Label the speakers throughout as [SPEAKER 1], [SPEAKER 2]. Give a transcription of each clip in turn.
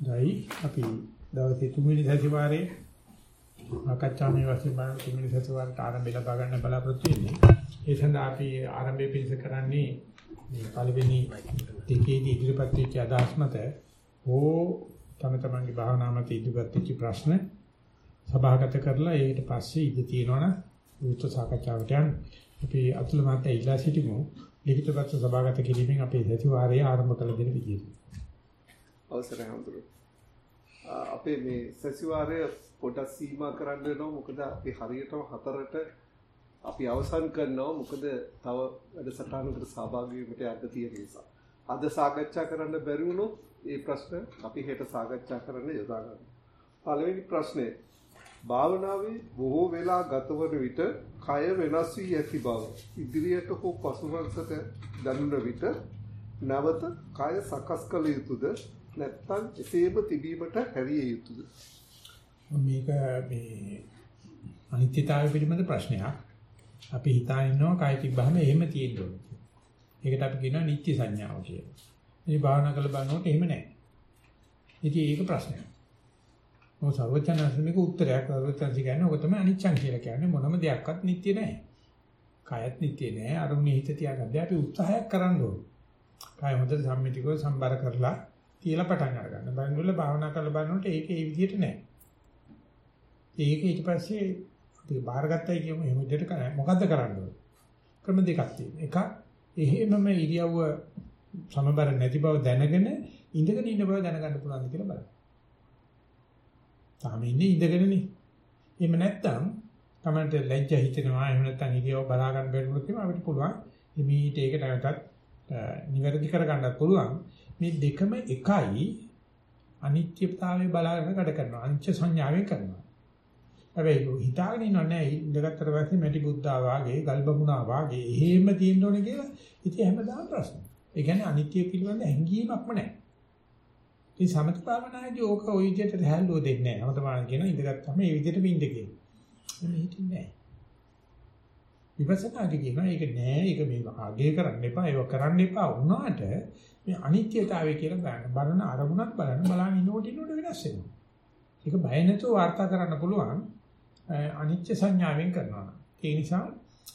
[SPEAKER 1] දැයි අපි දවසේ තුන්වෙනි සතිವಾರයේ ආකච්ඡාමේ වශයෙන් බලන තුන්වෙනි සතිವಾರට ආරම්භය ලබා ගන්න බලාපොරොත්තු වෙන්නේ. ඒ සඳහා අපි ආරම්භයේ පිළිස කරන්නේ මේ පළවෙනි දෙකේදී ඉදිරිපත් වෙච්ච අදහස් මත ඕ තම තමන්ගේ භාවනා මත ඉදිරිපත් වෙච්ච ප්‍රශ්න සභාගත කරලා ඊට පස්සේ ඉඳ තියෙනවනම් විස්තර සාකච්ඡාවට යන්න. අපි අතුල මාතේ ඉලා සිටිමු. ලිඛිත පත්‍ර සභාගත කිරීමෙන් අපේ සතිವಾರයේ ආරම්භ කළ දෙන විදියට.
[SPEAKER 2] අවසරයි හඳුරු. අපේ මේ සතිವಾರය පොඩක් සීමා කරන්න වෙනවා මොකද අපි හරියටම හතරට අපි අවසන් කරනවා මොකද තව වැඩසටහනකට සහභාගී වීමට යන්න තියෙන නිසා. අද සාකච්ඡා කරන්න බැරි වුණොත් මේ ප්‍රශ්න අපි හෙට සාකච්ඡා කරන්න යොදා ගන්නවා. පළවෙනි ප්‍රශ්නේ භාවනාවේ බොහෝ වෙලා ගතවන විට කය වෙනස් වී ඇති බව ඉදිරියට හෝ පසුපසට දැනුන විට නැවත කය සකස් කළ යුතුද නැත්නම් එසේම තිබීමට හැරිය යුතුද
[SPEAKER 1] මේක මේ අනිත්‍යතාවය පිළිබඳ ප්‍රශ්නයක් අපි හිතා ඉන්නවා කය තිබ්බහම එහෙම තියෙන්න ඕනේ. ඒකට අපි කියනවා නිත්‍ය සංඥාව කියලා. ඉතින් භාවනා කළ බලනකොට එහෙම නැහැ. ඉතින් ඒක ප්‍රශ්නයක්. මොකද සර්වචනස්මික උත්තරයක් සර්වචන්සි කියන්නේ ඔක තමයි අනිච්චං කියලා කියන්නේ මොනම දෙයක්වත් නිට්ටිය නැහැ. කයත් නිට්ටිය නැහැ. අරුණේ හිත තියාගන්න අපි උත්සාහයක් කරන්න ඕනේ. කය හොඳට සම්මිතිකව සම්බර කරලා තියලා පටන් අරගන්න. බලනකොට භාවනා කරලා බලනකොට ඒක ඒ විදිහට නැහැ. ඒක ඊට පස්සේ අපි බාරගත්තයි කියමු එහෙම විදිහට කරන්නේ. මොකද්ද කරන්න ඕනේ? ක්‍රම දෙකක් තියෙනවා. එකක් එහෙමම ඉරියව්ව සමබර නැති බව දැනගෙන ඉඳගෙන ඉන්න බව දැනගන්න පුළුවන්ද කියලා බලන්න. තාම ඉන්නේ ඉඳගෙනනේ. එහෙම නැත්තම් තමන්ට ලැජ්ජ හිතෙනවා එහෙම නැත්නම් ඉරියව බලා ගන්න බැරිවොත් එහෙම අපිට පුළුවන් මේීට ඒක නැවතත් නිවැරදි කරගන්නත් පුළුවන්. මේ දෙකම එකයි අනිත්‍යතාවය බලාගෙන කඩ කරනවා. අනිච්ච සංඥාවෙන් කරනවා. හැබැයි හිතාගෙන ඉන්නව නෑ ඉඳගත්තට පස්සේ මැටි බුද්ධා වාගේ ගල්බමුණා වාගේ එහෙම තියෙන්න ඕනේ කියලා ඉතින් හැමදාම ප්‍රශ්න. ඒ කියන්නේ අනිත්‍ය පිළිබඳ හැඟීමක්ම නෑ. මේ සමත භාවනාදී ඕක ওই විදිහට හැල්ලුව දෙන්නේ නැහැ. සමත භාවනාව කියන ඉඳගත්තාම මේ විදිහට බින්ද කියන. එන්න හිටින්නේ නැහැ. විපස්සනාදී කියනවා ඒක නෑ. ඒක මේ ආගේ කරන්න එපා. ඒක කරන්න එපා වුණාට මේ අනිත්‍යතාවය කියලා ගන්න. බලන අරමුණක් බලන්න බලන් ඉන්නකොට ඉන්නකොට වෙනස් වෙනවා. ඒක බය නැතුව වාර්තා කරන්න පුළුවන්. අනිත්‍ය සංඥාවෙන් කරනවා. ඒ නිසා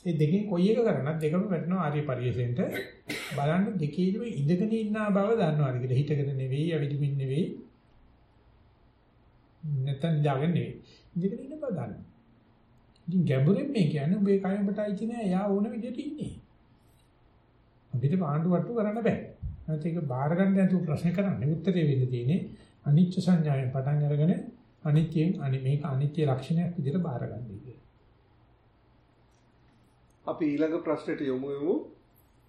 [SPEAKER 1] ඒ දෙකෙන් කොයි එක කරනත් දෙකම වැටෙනවා ආර්ය පරිශෙන්ට බලන්න දෙකේම ඉඳගෙන ඉන්න බව දන්නවා කියලා හිතගෙන නෙවෙයි අවිදිමින් නෙවෙයි නැත්නම් ඉඳගෙන නෙවෙයි ඉඳගෙන ඉන්න බව දන්නවා ඉතින් ගැඹුරින් මේ කියන්නේ ඔබේ කය ඔබට අයිති නෑ යා ඕන විදිහට ඉන්නේ අපිට පාණ්ඩු වට්ටු කරන්න බෑ නැත්නම් ඒක බාර ගන්න නැතුව ප්‍රශ්න කරන්නේ උත්තරේ වෙන්න තියෙන්නේ අනිච්ච සංඥාවෙන් පටන් අරගෙන අනිත්‍යයෙන් අනි මේක අනිත්‍ය ලක්ෂණයක් විදිහට බාර කියන්නේ
[SPEAKER 2] අපි ඊළඟ ප්‍රශ්නට යමු යමු.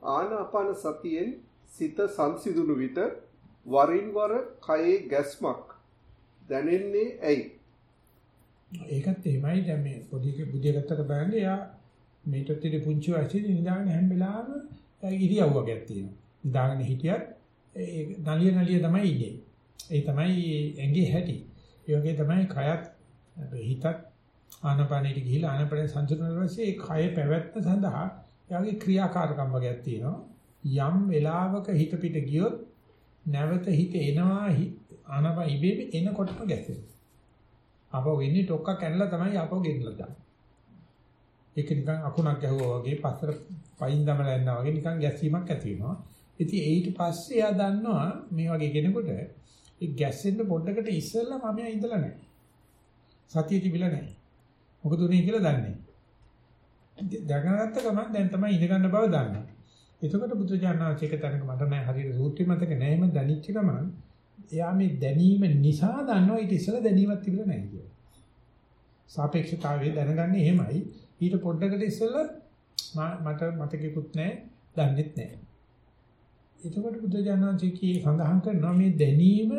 [SPEAKER 2] ආනාපාන සතියෙන් සිත සංසිඳුණු විට වරින් වර කයේ ගැස්මක් දැනෙන්නේ ඇයි?
[SPEAKER 1] ඒකත් එහෙමයි දැන් මේ පොඩි බුදිය ගත්තට බලන්නේ යා මේකට ඉතින් පුංචි වයසේ නිදාගෙන හැම වෙලාවෙම ඉරියව්වක් තියෙනවා. නිදාගෙන හිටියත් ඒ නලිය නලිය තමයි ඉන්නේ. ඒ තමයි ඇඟේ හැටි. ඒ වගේ තමයි කයත් හිතත් ආනපනෙට ගිහිලා ආනපනේ සංසිඳන පස්සේ ඒ කය පැවැත්ම සඳහා එයාගේ ක්‍රියාකාරකම් වගේක් තියෙනවා. යම් වෙලාවක හිත පිට ගියොත් නැවත හිත එනවා ආනප ඉබේම එනකොටම ගැසෙනවා. අපෝ වෙන්නේ ටොක්ක කැනලා තමයි අපෝ ගෙන්නලා දාන්නේ. ඒක නිකන් අකුණක් ගැහුවා වගේ පස්සට පයින් දමලා යනවා වගේ නිකන් ගැස්සීමක් ඇති වෙනවා. ඉතින් ඊට පස්සේ එයා දන්නවා මේ වගේ කෙනෙකුට ඒ ගැස්සෙන්න පොඩ්ඩකට ඉස්සෙල්ලා මම ඉඳලා නැහැ. සතිය තිබිලා නැහැ. මොකද උනේ කියලා දන්නේ. දැනගත්ත ගමන් දැන් තමයි ඉඳ ගන්න බව දන්නවා. එතකොට බුදුජානනාචේක තැනක මට නෑ හරියට සූත්‍රය මතක නෑම දැනිච්ච ගමන් එයා මේ දැනීම නිසා දන්නවා ඊට ඉස්සෙල්ලා දැනීමක් තිබුණා නැහැ කියලා. සාපේක්ෂතාවය දැනගන්නේ එහෙමයි. ඊට පොඩ්ඩකට ඉස්සෙල්ලා මට මතකෙකුත් නැහැ, දන්නෙත් නැහැ. එතකොට බුදුජානනාචේකී සඳහන් කරනවා මේ දැනීම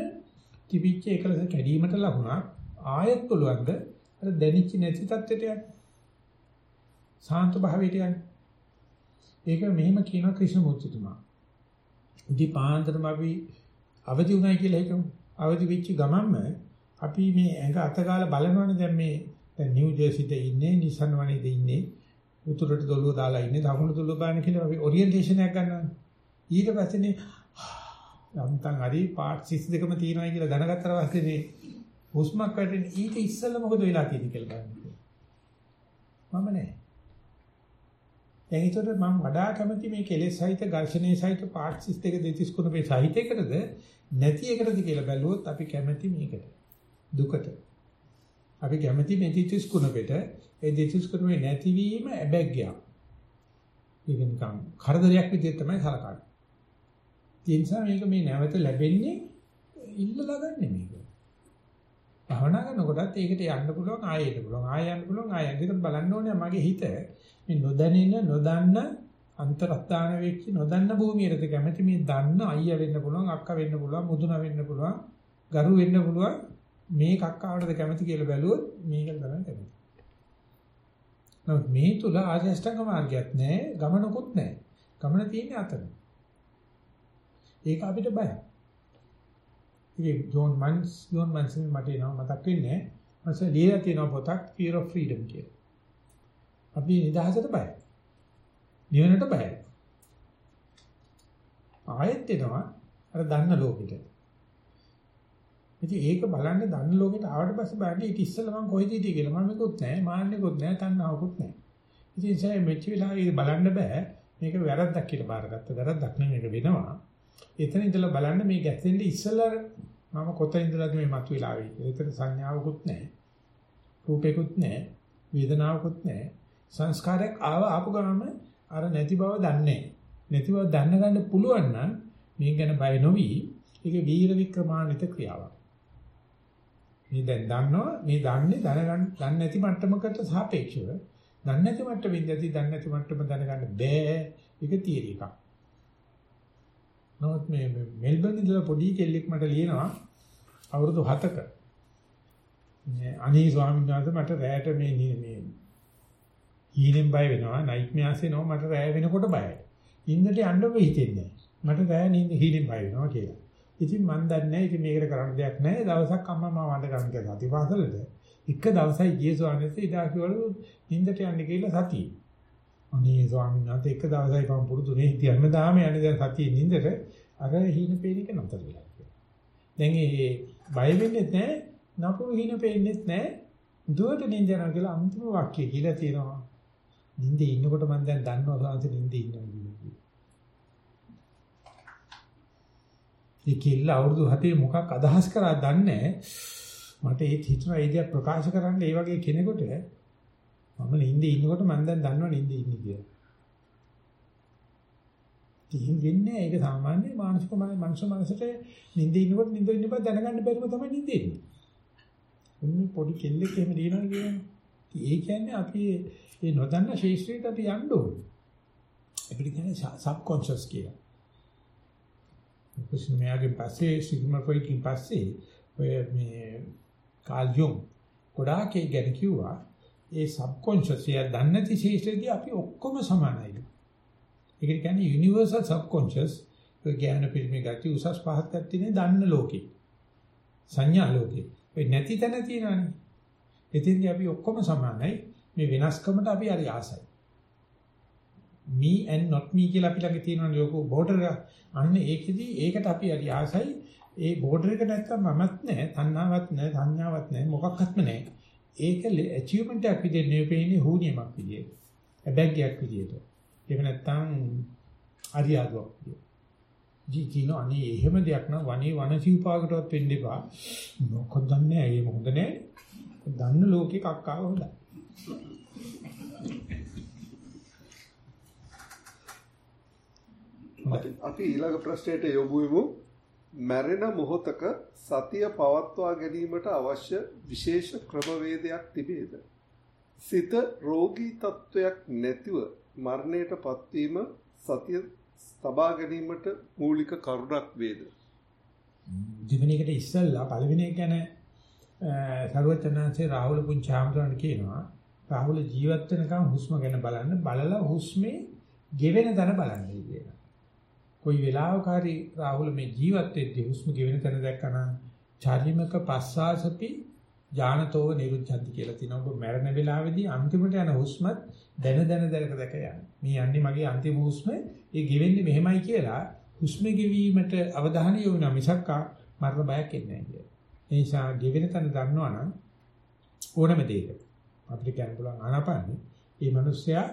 [SPEAKER 1] තිබිච්ච එකලස කැඩීමට ලකුණක් ආයත් පුළුවන්ද අර දැනිච්ච නැති තත්ත්වයට යන්න. සාන්ත භාවයට යන්න. ඒක මෙහෙම කියනවා ක්‍රිෂ්ණමූර්තිතුමා. ඉදි පාන්දරම අපි අවදි උනායි කියලා හිතමු. අවදි වෙච්ච ගමන්ම අපි මේ ඇඟ අතගාලා බලනවනේ දැන් මේ දැන් නිව් ජර්සිද ඉන්නේ නිසන් වනේද ඉන්නේ උතුරට දොළුව දාලා ඉන්නේ දකුණට දොළුව බාන කියලා අපි ඔරියන්ටේෂන් එකක් ගන්නවා. ඊට පස්සේනේ යම්තන් හරි පාර්ට් 32ම තියෙනවා කියලා දැනගත්තට පස්සේ මේ හුස්මක් වැටෙන ඊට ඉස්සෙල්ලා මොකද වෙලා තියෙන්නේ කියලා බලන්න. මම නෑ. දැන් ඒතර මම වඩා කැමති මේ කෙලෙස් සහිත ඝර්ෂණයේ සහිත පාර්ට් 32 දෙතිස් කුණපේ සහිත එකටද නැති එකටද කියලා බැලුවොත් අපි කැමති මේකට. දුකට. අපි කැමති මේ දෙතිස් කුණපෙට ඒ දෙතිස් කුණපේ නැතිවීම ඇබැග්ගයක්. ඒක නිකන් කරදරයක් විදිහට තමයි සලකන්නේ. ඒ නිසා මේක මේ නැවත ලැබෙන්නේ ඉල්ලලා ගන්න මේක. භවනා කරනකොටත් ඒකට යන්න පුළුවන් ආයෙ යන්න පුළුවන් ආයෙ යන්න පුළුවන් ආයෙ යන්න බලන්න ඕනේ මගේ හිත මේ නොදැනෙන නොදන්න අන්තරස්ථාන වෙච්ච නොදන්න භූමියටද කැමති මේ දන්න අයියා වෙන්න පුළුවන් අක්කා වෙන්න පුළුවන් මුදුන වෙන්න පුළුවන් ගරු වෙන්න පුළුවන් මේ කක්කාවටද කැමති කියලා බැලුවොත් මේක තමයි කැමති. නමුත් මේ තුල ආශිෂ්ඨක මාර්ගයක් නැහැ ගමනකුත් නැහැ. ගමන තියෙන්නේ අතන. ඒක අපිට බයයි. ඉතින් ජෝන් මන්ස් ජෝන් මන්ස් මට එනවා මතක් වෙන්නේ. මම ලියලා තියෙන පොතක් Fear of Freedom කියලා. අපි නිදහසට බයයි. නිවනට බයයි. ආයෙත් එනවා අර දන්න ලෝකෙට. ඉතින් ඒක බලන්න දන්න ලෝකෙට ආවට පස්සේ බලන්න ඊට ඉස්සෙල්ලා මම කොහෙද හිටියේ කියලා මම මේකුත් නැහැ මාන්නෙකුත් නැහැ තණ්හාවකුත් නැහැ. ඉතින් ඒ නිසා මෙච්ච වෙලාවේ බලන්න බෑ මේක වැරද්දක් කියලා බාරගත්ත වැරද්දක් නෙමෙයි මේක වෙනවා. එතන ඉඳලා බලන්න මේ ගැස්සෙන්න ඉස්සෙල්ලා මම කොතන ඉඳලාද මේ මතුවලා ආවේ කියලා. එතන සංඥාවකුත් නැහැ. රූපේකුත් නැහැ. වේදනාවකුත් නැහැ. සංස්කාරයක් ආව ආපු ගමන් අර නැති බව දන්නේ නැති බව දැන ගන්න පුළුවන් නම් මේ ගැන බය නොවි ඒක වීර වික්‍රමානිත ක්‍රියාවක්. මේ දැන් දන්නවා මේ දන්නේ දැනගන්න දන්නේ නැති මට්ටමකට සාපේක්ෂව දන්නේ නැති මට්ටමින්දදී දන්නේ නැති මට්ටම දැනගන්න බෑ ඒක තියරි එකක්. නමුත් මේ මෙල්බන් ඉඳලා පොඩි කෙල්ලෙක් මට ලියනවා අවුරුදු 7ක මේ අනී ස්වාමීන් වහන්සේ මට රැයට මේ මේ හීනෙන් බය වෙනවා නයිට්මයාස් එනවා මට රැය වෙනකොට බයයි. ඉන්නට යන්න වෙහිතෙන්නේ මට රැය නින්ද හීනෙන් බය වෙනවා කියලා. ඉතින් මන් දන්නේ නැහැ ඉතින් මේකට කරන්න දෙයක් නැහැ. දවසක් අම්මා මාව වඳ ගන්න කියලා සතිපාසලට. එක දවසයි ගියේ ස්වාමීන් වහන්සේ ඉදා කිව්වලු නින්දට යන්න කියලා සතිය. අනේ ස්වාමීන් වහන්සේ එක දවසයි මම පුරුදුනේ හිටියම දාම යන්නේ දැන් සතියේ නින්දට අර හීන පේන එක නතර වෙලා කියලා. දැන් ඒ බය වෙන්නේ නැහැ නපුරු හීන පේන්නේ නැහැ. දුවට නින්ද යනවා කියලා අන්තිම වාක්‍යය කියලා තියෙනවා. නිින්දේ ඉන්නකොට මම දැන් දන්නවා සාංශ නිින්දේ ඉන්නවා කියන්නේ. ඒ කිල්ල අවුරුදු 7 මොකක් අදහස් කරා දන්නේ මට ඒ හිතන අයිඩියා ප්‍රකාශ කරන්න ඒ වගේ කෙනෙකුට මම නිින්දේ ඉන්නකොට මම දැන් දන්නවා නිින්දේ ඉන්නේ කියලා. ඉතින් වෙන්නේ ඒක සාමාන්‍ය මානසික මනස මනසට නිින්දේ ඉන්නකොට නිින්ද ඉන්න බව දැනගන්න බැරිම තමයි නිින්දේ ඉන්නේ. උන්නේ පොඩි කෙල්ලෙක් එහෙම දිනනවා කියන්නේ. ඒ කියන්නේ අපි ඒ නොදන්න ශේෂ්ත්‍රයට අපි යන්න ඕනේ. අපිට කියන්නේ සබ්කොන්ෂස් කියලා. කුසින මෙයාගේ පස්සේ සිග්මන්ඩ් ෆ්‍රොයිඩ්ගෙන් පස්සේ ඔය මේ කාල් යුන් ගොඩාක් ඒ ගැන කිව්වා ඒ සබ්කොන්ෂස් එක දන්නේ නැති ශේෂ්ත්‍රයේදී අපි ඔක්කොම සමානයි. ඒකට කියන්නේ යුනිවර්සල් සබ්කොන්ෂස් ඒ ඥාන පිරිමේ ගැටි උසස් පහත් ගැටිනේ දන්න ලෝකේ. සංඥා ලෝකේ. ඒ නැති තැන තියෙනවානේ. එතින්දී අපි ඔක්කොම සමානයි. මේ වෙනස්කමට අපි හරි ආසයි. me and not me කියලා අපි ළඟ තියෙන ලෝක බෝඩර් එක. අන්න ඒකෙදි ඒකට අපි හරි ආසයි. ඒ බෝඩර් එක නැත්තම් මමත් නැහැ, තණ්හාවක් නැහැ, සංඥාවක් නැහැ, මොකක්වත්ම නැහැ. ඒක achievement එකක් විදිහට නෙවෙයි පේන්නේ හුනියමක් විදිහට. හැබැග්යක් විදිහට. ඒක නැත්තම් අරියාදුවක් විදිහට. ජීකින අනේ එහෙම දෙයක් නම් වනේ වනසීපාකටවත් වෙන්න එපා. මොකද දන්නේ ඇයි මොකද නැහැ. දන්න ලෝකේ කක්කාව හොඳයි.
[SPEAKER 2] අපි ඊළඟ ප්‍රශ්නයට යොමු වෙමු. මැරෙන මොහොතක සතිය පවත්වා ගැනීමට අවශ්‍ය විශේෂ ක්‍රමවේදයක් තිබේද? සිත රෝගී තත්වයක් නැතිව මරණයට පත්වීම සතිය තබා ගැනීමට මූලික කරුණක් වේද?
[SPEAKER 1] දෙවෙනි එකට ඉස්සල්ලා පළවෙනි එක ගැන සර්වචනanse රාහුල පුංචාමරණ කියනවා රාහුල ජීවත් වෙනකම් හුස්ම ගැන බලන්න බලලා හුස්මේ ගෙවෙන තැන බලන්න කියලා. කොයි වෙලාවක හරි රාහුල මේ ජීවත් වෙද්දී හුස්ම ගෙවෙන තැන දැක්කනම් චාරිමක පස්සාසපි ඥානතෝව නිරුද්ධන්ති කියලා තිනවා. ඔබ මරණ වෙලාවේදී අන්තිමට යන හුස්මත් දැන දැන දැනක දැක යන්නේ. මේ යන්නේ මගේ අන්තිම හුස්ම ඒ ගෙවෙන්නේ මෙහෙමයි කියලා හුස්ම ගෙවීමට අවධානය යොමු මිසක් මරණ බයක් එන්නේ නැහැ. ඒ නිසා ගෙවෙන තැන දන්නවනම් ඕනම දෙයක අපිට කියන්න පුළුවන් ආනාපානෙ මේ මිනිස්සයා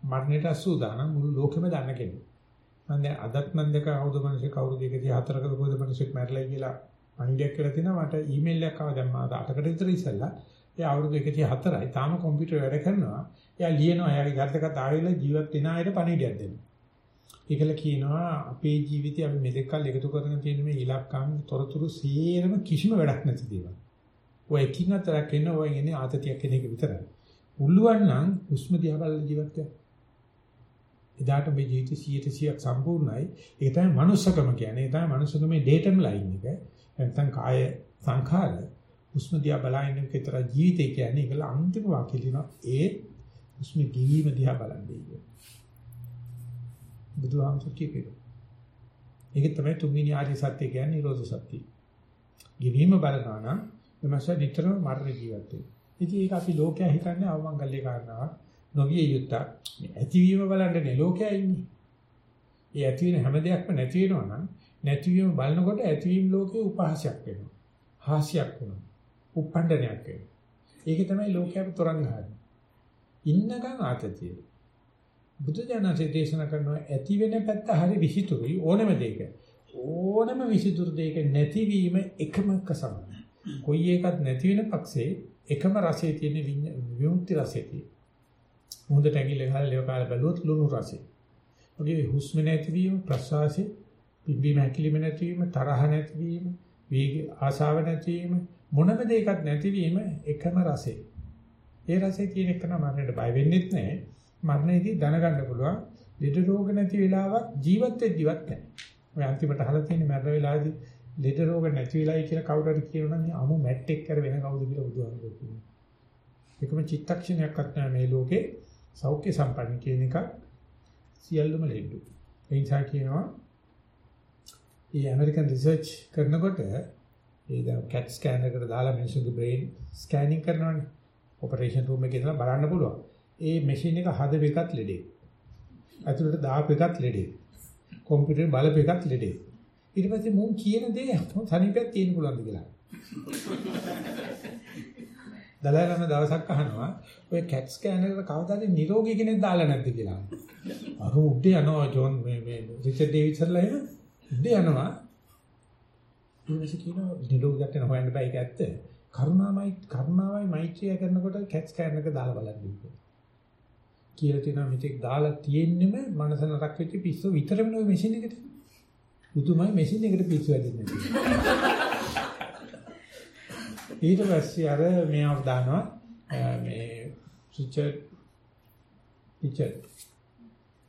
[SPEAKER 1] මරණයට අසුදානම් මුළු ලෝකෙම දන්න කෙනෙක්. මම දැන් අදත් මම දෙක අවුරුදු මිනිස්සු කවුරු 204ක කොහෙද මිනිස්සුක් මැරලා කියලා අනිඩයක් කියලා තියෙනවා. මට ඊමේල් එකක් ආවා. දැන් මාස 8කට විතර ඉස්සෙල්ලා. එයා අවුරුදු 104යි තාම කම්පියුටර් වැඩ කරනවා. එයා ලියනවා. එයාගේ ගද්දකත් ආයෙලා ජීවත් වෙන අයට පණිවිඩයක් දෙනවා ඒකල කියනවා අපේ ජීවිතය අපි මෙතෙක් කල් එකතු කරගෙන තියෙන මේ ඉලක්කම් තොරතුරු සියරම කිසිම වැඩක් නැති දේවල්. ඔය එකින් අතරක් එන්න ඔය ඉන්නේ ආතතියක් කෙන එක විතරයි. උල්ලුවන් නම් හුස්ම දිහා බලලා ජීවත් වෙන්න. එදාට මේ ජීවිතය 100%ක් සම්පූර්ණයි. ඒක තමයි manussකම කියන්නේ. ඒ තමයි manussකමේ ඩේටම් ලයින් එක. නැත්නම් කාය සංඛාර හුස්ම දිහා බලන එක විතර ජීවිතය කියන්නේ ඒකල අන්තිම වාක්‍යය තියෙනවා ඒ හුස්ම ගිවීම දිහා බලන්නේ කියන්නේ. බුදුහාමුදුරු කියපේ. ඒක තමයි තුන්වෙනි ආර්ය සත්‍ය කියන්නේ නිරෝධ සත්‍ය. ගිවීම බලනවා නම් එමස නිතරම මරණ ජීවත් වෙනවා. ඉතින් ඒක අපි ලෝකයා හිතන්නේ අවමංගල්‍ය කාරණාවක්. නොවිය යුත්තක්. ඇතිවීම බලන්නේ ලෝකයා ඉන්නේ. ඒ ඇති වෙන හැම දෙයක්ම නැති වෙනවා නම් නැතිවීම බලනකොට ඇතිවීම ලෝකේ උපහාසයක් වෙනවා. හාස්‍යයක් වෙනවා. උප්පණ්ඩනයක් වෙනවා. ඒක තමයි ලෝකයට තරංග හරිනේ. ඉන්නකම් ආතතිය. බුදුජානකසේ දේශනා කරනවා ඇති වෙන පැත්ත හරි විසිතුරුයි ඕනම දෙයක. ඕනම විසිතුරු දෙයක නැතිවීම එකම කසමයි. කොයි එකක් නැති වෙන පක්ෂේ එකම රසයේ තියෙන විමුක්ති රසය තියෙන. මොහොතට ඇඟිල්ල ගහලා ලේව කාලා බැලුවොත් ලුණු රසය. ඔගේ හුස්ම නැතිවීම ප්‍රශ්වාසය පිම්බීම හැකිලිම නැතිවීම තරහ නැතිවීම වේග ආශාව නැතිවීම මොනම දෙයක්වත් නැතිවීම එකම රසය. ඒ රසයේ තියෙන එක නම් මරණයට බය වෙන්නෙත් නැහැ. මරණයේදී දැනගන්න පුළුවන් ලෙඩ රෝග නැති වෙලාවක් ජීවත් වෙද්දිවත් නැහැ. ඔය අන්තිමට අහලා තියෙන මරණ වෙලාවේදී ලෙඩ රෝග නැති වෙලායි කියලා කවුරු හරි කියනවා නම් අමු මැට්ටෙක් කර වෙන කවුද කියලා බුදුහාමුදුරුවෝ කියනවා. ඒකම චිත්තක්ෂණයක්වත් නැහැ මේ ලෝකේ සෞඛ්‍ය සම්පන්න කියන එක සියල්ලම ලෙඩු. ඒ නිසා කියනවා මේ ඇමරිකන් රිසර්ච් කරනකොට ඒ දැන් කැට් ස්කෑනර් එකට දාලා මිනිස්සුගේ බ්‍රේන් ස්කෑනින් කරනවානේ. ඔපරේෂන් රූම් එකේ ඉඳලා බලන්න පුළුවන්. ඒ මැෂින් එක හදපු එකත් ලෙඩේ. ඇතුළට දාපු එකත් ලෙඩේ. කම්පියුටර් බලපු එකත් ලෙඩේ. ඊට පස්සේ මුන් කියන දේ සනීපයක් තියෙන්න පුළුවන්ද කියලා. දලයන්ම දවසක් අහනවා ඔය කැට් ස්කෑනර් එක කවදාද නිරෝගී කෙනෙක් දාලා නැද්ද කියලා. අර උඩ යනවා ජෝන් මේ මේ රිචඩ් ඩේවිඩ්සන්ලා එන උඩ යනවා. ඊමණසේ කියනවා නිරෝගී ගැටෙන හොයන්න බෑ ඒක ඇත්ත. කරුණාමයි කරුණාවයි මෛත්‍රිය කරනකොට කැට් ස්කෑනර් එක දාලා බලන්න කියලා. කියලා තියෙනවා මෙතෙක් දාලා තියෙන්නෙම මනස නරක වෙච්ච පිස්සු විතරම නෝ මැෂින් එකට. බුදුමයි මැෂින් එකට පිස්සු වැඩින්නේ නැහැ. ඊට පස්සේ අර මෙයාව දානවා මේ රිචඩ් රිචඩ්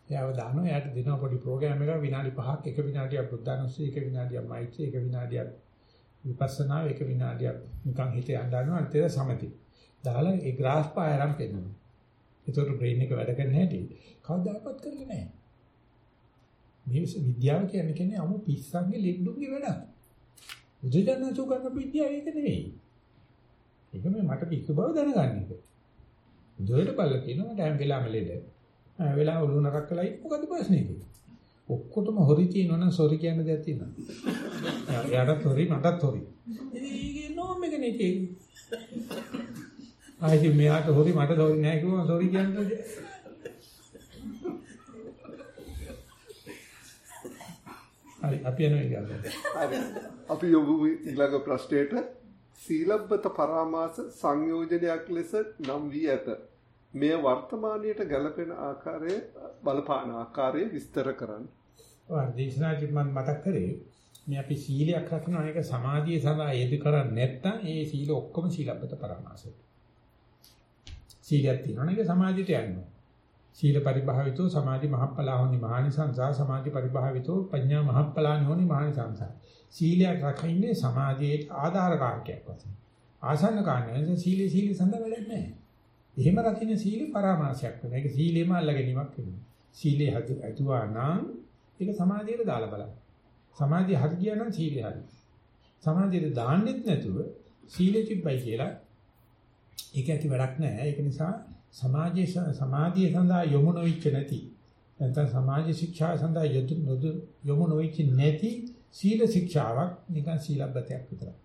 [SPEAKER 1] එයාව දානවා එයාට දෙනවා පොඩි ප්‍රෝග්‍රෑම් එකක් විනාඩි 5ක් එක විනාඩියක් බුද්ධානුස්සතිය එක විනාඩියක් මෛත්‍රී එක විනාඩියක් විපස්සනා එක විනාඩියක් නිකන් හිතේ අඬනවා අන්තිම සමති දාලා ඒ ග්‍රාෆ් පායරම් පෙන්නනවා ඒතකොට බ්‍රේන් එක වැඩ කරන හැටි කවදාකවත් කරලා නැහැ. මේ විද්‍යාව කියන්නේ කියන්නේ අමු පිස්සන්ගේ ලෙඩුන්ගේ වැඩක්. බුදුජානක කරන විද්‍යාව ඒක නෙවෙයි. ඒක මේ මට පිස්සු බව දැනගන්න එක. දෙයට බලලා කියනවා මට හැම වෙලාවෙම ලෙඩ. හැම වෙලාවෙම ඔළුව නරක් කළා ඉන්නේ මොකද ප්‍රශ්නේ කියන්නේ. ඔක්කොටම හොරි තියෙනවනම් සොරි කියන දෙයක් තියෙනවා. එයාට හොරි මටත් හොරි. ඉතින් නෝම් එක නේ ආයි මෙයාට හොරි මට හොරි නෑ කිව්වම සෝරි කියන්නේ. හරි අපි යනවා ඊගාට.
[SPEAKER 2] හරි. අපි යොමු ඊළඟ ප්‍රශ්නයට සීලබ්බත පරාමාස සංයෝජනයක් ලෙස නම් වී ඇත. මෙය වර්තමානයට ගැලපෙන ආකාරයේ බලපාන ආකාරය විස්තර කරන්න.
[SPEAKER 1] ඔව් දේශනාදී මම මතක් කරේ මේ අපි සීලයක් රකින්න එක සමාධිය සඳහා යෙද කරන්නේ නැත්නම් ඒ සීල ඔක්කොම සීලබ්බත පරාමාසයට. සීලයක් තියෙනවා නේද සමාධියට යනවා. සීල පරිභාවිතෝ සමාධි මහප්පලා හොනි මහානිසංසා සමාධි පරිභාවිතෝ පඤ්ඤා මහප්පලානි හොනි මහානිසංසා. සීලයක් රකින්නේ සමාධියේ ආධාර කාර්යයක් වශයෙන්. ආසන්න කාර්යයෙන් සීලේ සීල සඳ වැඩක් නැහැ. එහෙම රකින්න සීල පරාමාසයක් වෙනවා. ඒක සීලෙම අල්ලගැනීමක් වෙනවා. සීලේ හදුවා නම් ඒක සමාධියට දාලා බලන්න. සමාධිය හරි ගියා නම් සීලය හරි. සමාධියට දාන්නෙත් නැතුව සීලෙ තිබ්බයි කියලා ඒක ඇති වැඩක් නැහැ. ඒක නිසා සමාජයේ සමාධිය සඳහා යොමු නොවිච්ච නැති නැත්නම් සමාජ ශික්ෂා සඳහා යොදු යොමු නොවිච්ච නැති සීල ශික්ෂාවක් නිකන් සීලබ්බතයක් විතරයි.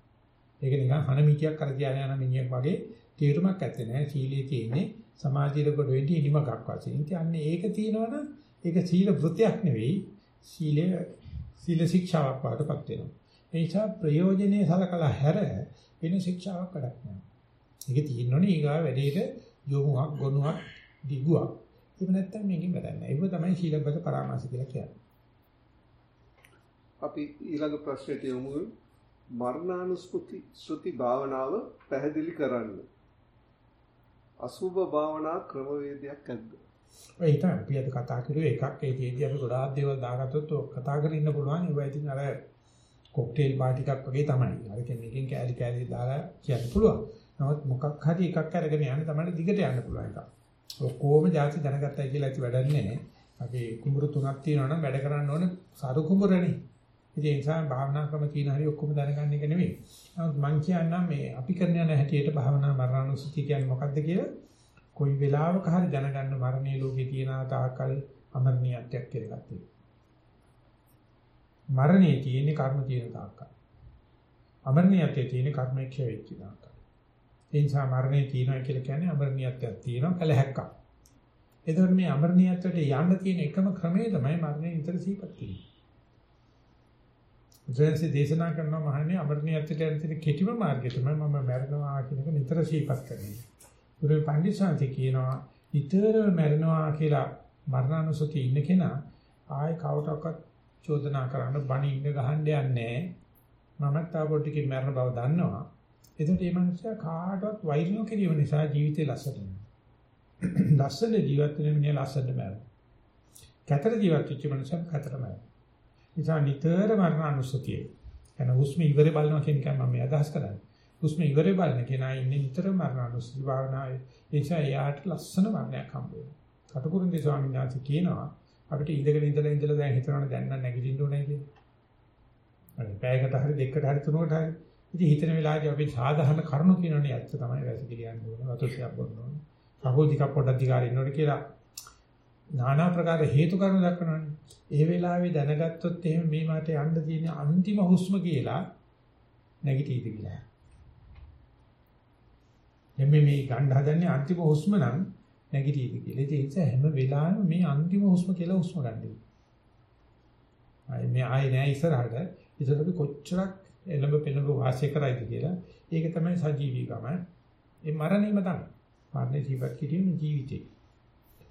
[SPEAKER 1] ඒක නිකන් හනමිතියක් කර තියාගෙන යන මිනිහෙක් වගේ තීරුමක් ඇත්තේ නැහැ. සීලයේ තියෙන්නේ සමාජීය කොට වෙන්නේ ඉනිමකක් වශයෙන්. ඉතින් ඒක තියෙනවනම් ඒක සීල වෘතයක් නෙවෙයි. සීලය සීල ශික්ෂාවක් වඩපත් වෙනවා. ඒ නිසා ප්‍රයෝජනේ සලකලා හැර වෙන ශික්ෂාවක් වැඩක් නැහැ. ඒක තියෙනෝනේ ඊගා වැඩේට යොමුවක් ගොනුවක් දිගුවක්. ඒක නැත්තම් මේකෙන් නැහැ. ඒක තමයි සීලබ්බත පරාමාස කියලා කියන්නේ.
[SPEAKER 2] අපි ඊළඟ ප්‍රශ්නෙට යමු මරණානුස්මෘති ශ්‍රුති භාවනාව පැහැදිලි කරන්න. අසුභ භාවනා ක්‍රමවේදයක් ඇද්ද?
[SPEAKER 1] ඔය ඉතින් අපි අද කතා කරුවේ එකක් ඒකේදී අපි ගොඩාක් දේවල් දාගත්තොත් කතා කරගෙන ඉන්න පුළුවන්. ඒවා ඉතින් අර කොක්ටේල් පාටි එකක් වගේ තමයි. අර කෙනෙක්ගෙන් කෑලි කෑලි දාලා කියන්න පුළුවන්. නමුත් මොකක් හරි එකක් අරගෙන යන්න තමයි දිගට යන්න පුළුවන් එක. ඔක්කොම જાති දැනගත්තයි කියලා ඇති වැඩක් නැහැ. අපි කුඹුරු තුනක් තියෙනවා නම් වැඩ කරන්න ඕනේ සරු කුඹුරනේ. ඉතින් ඒ නිසා භාවනා ක්‍රම තියෙන හැටි ඔක්කොම දැනගන්න එක නෙවෙයි. නමුත් මං කියන්නම් මේ අපි කරන යන හැටියට භාවනා මරණානුසුති කියන්නේ මොකක්ද කියලා කොයි වෙලාවක හරි දැනගන්න මරණයේ ලෝකේ තියෙන තාකල් අමරණීයත්වයක් කියලා ගන්න. මරණයේ තියෙන කර්ම තියෙන තාක්කල්. අමරණීයත්වයේ තියෙන කර්ම ක්ෂය වෙච්ච තාක්කල්. ඒ නිසා මරණයේ තියෙනවා කියලා කියන්නේ අමරණීයත්වයක් තියෙනවා කලහැක්කක්. එතකොට මේ අමරණීයත්වයට යන්න තියෙන එකම ක්‍රමය තමයි මරණය විතර සිහිපත් කිරීම. ජයන්සි දේශනා කරනවා මහන්නේ අමරණීයත්වයට යන තියෙන කෙටිම මාර්ගය තමයි මම මරණවා කියන එක නිතර සිහිපත් කරන්නේ. ගුරු පඬිස්සන්ති කියනවා නිතරම මරණවා කියලා මරණානුසතිය ඉන්න කෙනා ආය කවටක්වත් චෝදනා කරන්න බණින්න ගහන්න යන්නේ මමත් තාපොට්ටිකේ මරණ බව දන්නවා. එතකොට මේ මනුස්සයා කාටවත් වෛර නොකිරීම නිසා ජීවිතේ ලස්සන වෙනවා. ලස්සන ජීවත් වෙන මිනිහ ලස්සනට මැරෙනවා. කතර ජීවත් වෙච්ච මනුස්සයා කතර මැරෙනවා. නිසා නිතර මරණානුස්සතිය. එන හුස්ම ඉවරේ බලනවා කියන එක මම අදහස් කරන්නේ. හුස්ම ඉවරේ බලන කෙනා ඉන්නේ නිතර මරණානුස්සති භාවනාවේ. ඒ නිසා එයාට ලස්සන මරණයක් හම්බ වෙනවා. කටුකුරුන්ගේ ස්වාමීන් වහන්සේ කියනවා අපිට ඉඳගෙන ඉඳලා ඉඳලා දැන් හිතනවනේ දැන් නම් නැගිටින්න ඕනේ කියලා. අනේ පැයකට හරි දෙකකට හරි තුනකට හරි. ඉතින් හිතන වෙලාවදී අපි සාධාරණ කරුණු කියනෝනේ ඇත්ත තමයි වැසි කියන්න ඕනේ. වතුසියක් බොන්න ඕනේ. සහෝදික පොඩක් දිගාර ඉන්නෝනේ කියලා নানা ප්‍රකාර හේතු කාරණා දක්වනවානේ. ඒ වෙලාවේ දැනගත්තොත් එහෙම මේ මාට යන්න තියෙන අන්තිම හුස්ම කියලා නැගිටීද කියලා. එමෙ මේ ගන්න හදන්නේ අන්තිම හුස්ම නම් නැගිටීද කියලා. ඒ නිසා හැම වෙලාවෙම මේ අන්තිම හුස්ම කියලා හුස්ම ගන්න. ආයේ මේ ආයේ නෑ ඉස්සරහට. ඒසත් අපි කොච්චරක් එළඹ පෙළඹ වාසය කරයිද කියලා. ඒක තමයි සජීවීකම. ඒ මරණයම තමයි. මරණය ජීවත් කිරීම ජීවිතේ.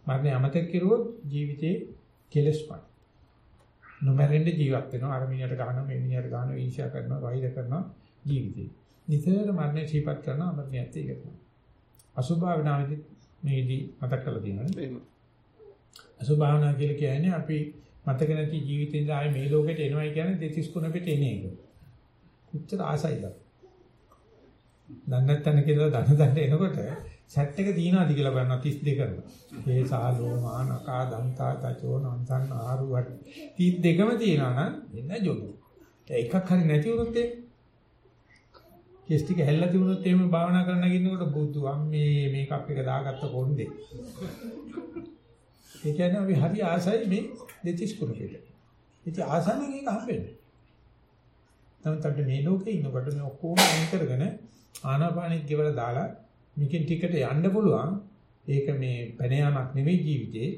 [SPEAKER 1] මරණය අමතක කෙරුවොත් ජීවිතේ කෙලස්පත්. නොමැරෙන්න ජීවත් වෙනවා. අර මිනිහට ගහනවා, මේ මිනිහට ගහනවා, ඊර්ෂ්‍යා කරනවා, වෛර කරනවා ජීවිතේ. නිතර මරණය ජීවත් කරනවා අමරණයත් ඒක තමයි. අසුභාවනාවේදී මේදී මතක් කරලා තියෙනවානේ.
[SPEAKER 2] එහෙම.
[SPEAKER 1] අසුභාවනා කියලා කියන්නේ අපි මතක නැති ජීවිතේ ඉඳලා ආයේ මේ ලෝකෙට එනවයි කියන්නේ දෙතිස් කුණපෙට එන එක. කොච්චර ආසයිද? දන්නේ නැත්නම් කියලා දන දන්න එනකොට සැට් එක තියනවාද කියලා බලනවා 32ම. ඒ සාලෝ මානකා දන්තා තචෝ නන්සන් ආරුවට 32ම තියනවා නම් එන්න ජොලු. එකක් හරි නැති වුණොත් ඒ කෙස් ටික හැල්ලා තිබුණොත් එහෙම භාවනා කරන්න ගින්නකොට බුදු අම්මේ මේකප් එක දාගත්ත කොණ්ඩේ. ඒ කියන්නේ අපි හරි ආසයි මේ දෙතිස් කුරුපෙට. ඉතින් ආසනෙන් ඒක හම්බෙන්නේ. නමුත් අපිට මේ ලෝකේ ඉන්නකොට මේ ඔක්කොම අයින් කරගෙන ආනාපානෙත් ගෙවලා දාලා මේකෙන් ටිකට යන්න පුළුවන්. ඒක මේ පැන යාමක් නෙවෙයි ජීවිතේ.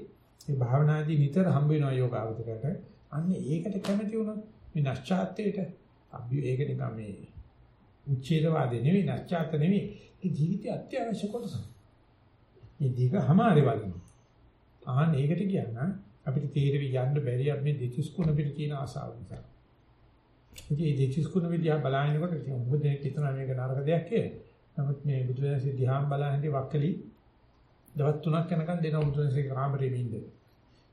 [SPEAKER 1] මේ භාවනාදී නිතර හම්බ වෙනවා යෝගාවචරයට. අන්න ඒකට කැමති වුණොත් මේ නැස්චාත්‍යයට අපි ඒක නිකන් මේ උච්ඡේදවාදී නෙවෙයි නැස්චාත නෙවෙයි. ඒ ජීවිතය අත්‍යවශ්‍ය කොටස. මේ දිග හැමාරේ වලින්. ආන්න ඒකට කියනවා අපිට තීරවි යන්න බැරි අපි මේ දෙතිස් කුණ පිට තියෙන ආසාව නිසා. ඉතින් මේ දෙතිස් කුණ විදිහ බලනකොට ඉතින් මොකද හිතනවා මේක නරක දෙයක් කියලා. නමුත් මේ බුදුරජාණන්සේ දිහාම බලන්නේ වක්කලි දවස් තුනක් යනකම් දෙන බුදුරජාණන්සේ කාමරේ ඉන්නේ.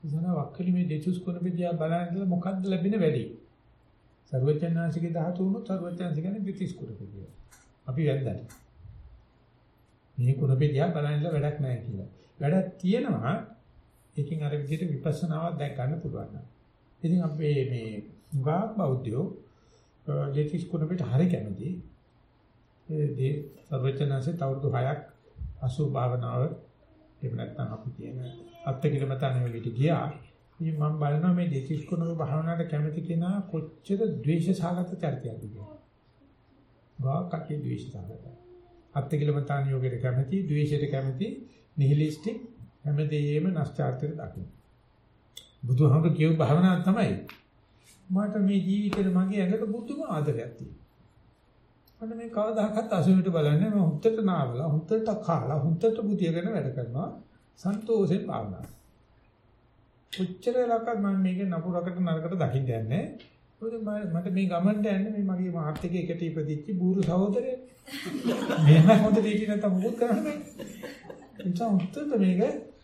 [SPEAKER 1] ඉතින් වක්කලි මේ දෙතිස් කුණ විදිහ බලනකොට මොකද්ද ලැබෙන වැඩි? සර්වඥාන්සිකේ ධාතු වුණොත් සර්වඥාන්සික කියන්නේ දෙතිස් කුණ විදිහ. අපි වැද්දා. මේ කුණ විදිහ බලනකොට වැඩක් නැහැ කියලා. වැඩක් තියෙනවා ඒකෙන් අර විදිහට විපස්සනාවක් දැක් ගන්න පුළුවන්. ඉතින් අපි මේ ගාක් බෞද්ධයෝ දෙතිස් කුණ පිට හරි කැමති. ඒ සර්වචනanse තවුරුදු 6ක් අසු භාවනාව එහෙම නැත්නම් අපි කියන අත්තිකිලමතන වලට ගියා. ඉතින් මම බලනවා මේ දෙතිස් කුණු භාවනාවට කැමති කෙනා කොච්චර ද්වේෂ සාගත චරිතයක්ද කියලා. ගා කටි ද්වේෂ සාගත. අත්තිකිලමතාන යෝගයට කැමති, ද්වේෂයට කැමති, නිහිලිස්ටික් හැමදේම නැස්චාර්ත්‍යයට දකින්න. බුදුහාමුදුරු කියව භාවනාව තමයි. මට මේ ජීවිතේ මගේ ඇඟට බුදුම ආදරයක් තියෙනවා. මම මේ කවදාහක්වත් අසුමිට බලන්නේ මම හුත්තට නාවලා හුත්තට කාලා හුත්තට බුදියගෙන වැඩ කරනවා සන්තෝෂෙන් භාවනා. කොච්චර ලකත් මම මේක නපුරකට නරකට දකින්න යන්නේ. මොකද මට මේ ගමන්ට යන්නේ මේ මගේ මාත් එක්ක එකට ඉපදිච්ච බూరు සහෝදරයෙක්. මෙහෙම හොඳ දෙයක් නැත්නම් මොකද කරන්නේ? එතන හුත්තට මේක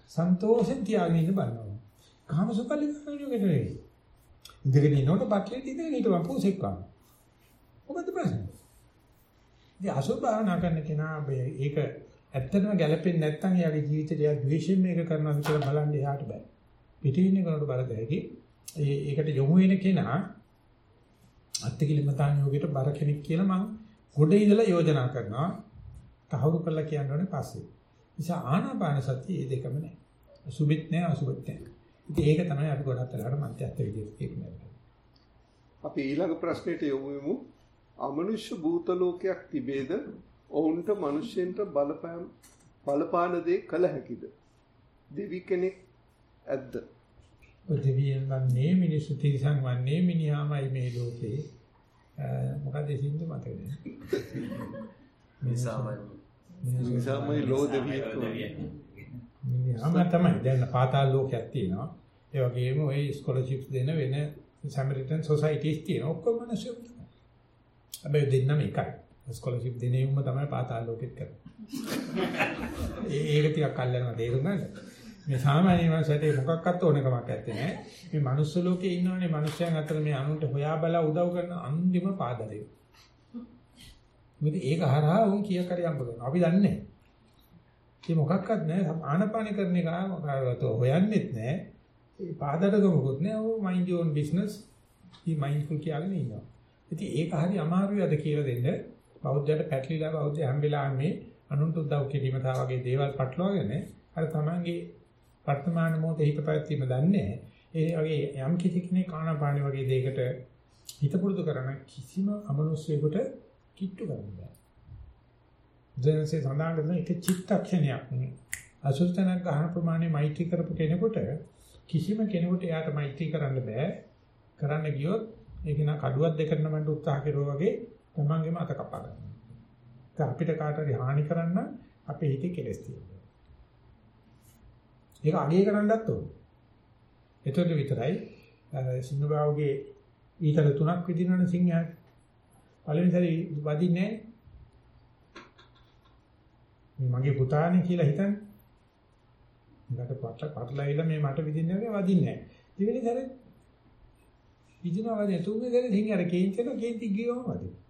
[SPEAKER 1] සන්තෝෂෙන් තියාගෙන ඉන්න බලනවා. කාමසුකල්ලි කරන්නේ නෙවෙයි. ඉඳගෙන ඉන්නකොට බක්කේ ඉඳගෙන හිටපන් පූසෙක් වань. මොකද ප්‍රශ්නේ? ඉතින් අසුබ භාවනා කරන කෙනා මේක ඇත්තටම ගැළපෙන්නේ නැත්නම් එයාගේ ජීවිතය ද්වේෂයෙන් මේක කරනවා කියලා බලන්න එහාට බෑ. පිටින් ඉන්න කෙනාට බල දෙයි. ඒකට යොමු වෙන කෙනා අත්තිකිලමතාන් යෝගයට බර කෙනෙක් කියලා මම ගොඩ ඉඳලා යෝජනා කරනවා. තහවුරු කරලා කියන්න ඕනේ පස්සේ. නිසා ආනාපාන සතිය ඒ දෙකම නෑ. සුබිත් නෑ අසුබත් නෑ. ඉතින් ඒක තමයි අපි ගොඩක් වෙලාවට මන්ත්‍යත් විදිහට කියන්නේ.
[SPEAKER 2] අපි ඊළඟ ප්‍රශ්නෙට යොමු වෙමු. අමනුෂ්‍ය භූත ලෝකයක් තිබේද? ඔවුන්ට මිනිසෙන්ට බලපෑම් බලපාන දේ කළ හැකිද? දෙවි කෙනෙක් ඇද්ද?
[SPEAKER 1] දෙවියන් වන්නේ මිනිස්සු තිරසන් වන්නේ මිනිහාමයි මේ ලෝකේ. මොකද සින්දු මතක නැහැ.
[SPEAKER 2] මිනිසාමයි ලෝ දෙවියන්.
[SPEAKER 1] මිනිහාම තමයි දැන් පාතාල ලෝකයක් තියෙනවා. ඒ වගේම ওই ස්කෝලර්ෂිප්ස් දෙන වෙන සැමරිටන් සොසයිටිස් තියෙනවා. ඔක්කොම මිනිස්සු හැබැයි දෙන්නම එකයි. ස්කෝලර්ෂිප් දෙනෙවම තමයි පාතාල ලෝකෙත් කරන්නේ. ඒක ටිකක් අල්ලනවා තේරුම් ගන්න. මේ සාමාන්‍ය මනසට මොකක්වත් ඕනකමක් නැත්තේ නෑ. මේ මනුස්ස ලෝකේ ඉන්නවනේ මනුස්සයන් අතර මේ අනුන්ට හොයා බලා උදව් කරන අන්තිම පාදරේ. මොකද ඒක හරහා උන් කීයක් හරි අම්බ කරනවා. අපි දන්නේ නෑ. ඒ මොකක්වත් නෑ ආනපාන කරන එක මොකක්වත් හොයන්නෙත් නෑ. ඒ පාදඩකමකුත් නෑ. Oh mind your own business. මේ මයින්ඩ්ෆුල් කියලාගෙන ඉන්නවා. ඉතින් ඒක හරි අමාරුයි අද කියලා දෙන්න. බෞද්ධයට පැටලිලා බෞද්ධ හැම වෙලාවෙම මේ අනුන්ට උදව් කිරීම තා වගේ දේවල් පටලවාගෙන අර තමන්ගේ වර්තමාන මොහොතේ හිත පැවැත්වීම දන්නේ ඒ වගේ යම් කිසි කෙනෙක් ආනාපාන වගේ දෙයකට හිත පුරුදු කරන කිසිම අමනුෂ්‍යයකට කිට්ටු කරන්න බෑ. දැනසේ සඳහන් කරන එක චිත්තක්ෂණයක් අසුතනක් ගන්න ප්‍රමාණය මෛත්‍රී කරපු කෙනෙකුට කිසිම කෙනෙකුට එයාට මෛත්‍රී කරන්න බෑ. කරන්න ගියොත් ඒක නා කඩුවක් දෙකට නමන්න උත්සාහ කරුවා වගේ තමන්ගේම අත කපා ගන්නවා. අපිට කාට හරි හානි කරන්න අපේ හිතේ කෙලස් තියෙනවා. ඒක අගය කරන්නත් ඕනේ. එතකොට විතරයි සිංහබාවගේ ඊතල තුනක් විදිනවනේ සිංහයාට. පළවෙනි සැරේ වදින්නේ මේ මගේ පුතානේ කියලා හිතන්නේ. මට පට පටලවිලා මේ මට විදින්නේ නැහැ වදින්නේ නැහැ. දෙවෙනි සැරේ විදිනවා වදින තුන්වෙනි සැරේ සිංහයාට කේන්ති කරනවා කේන්ති ගියවම වදිනවා.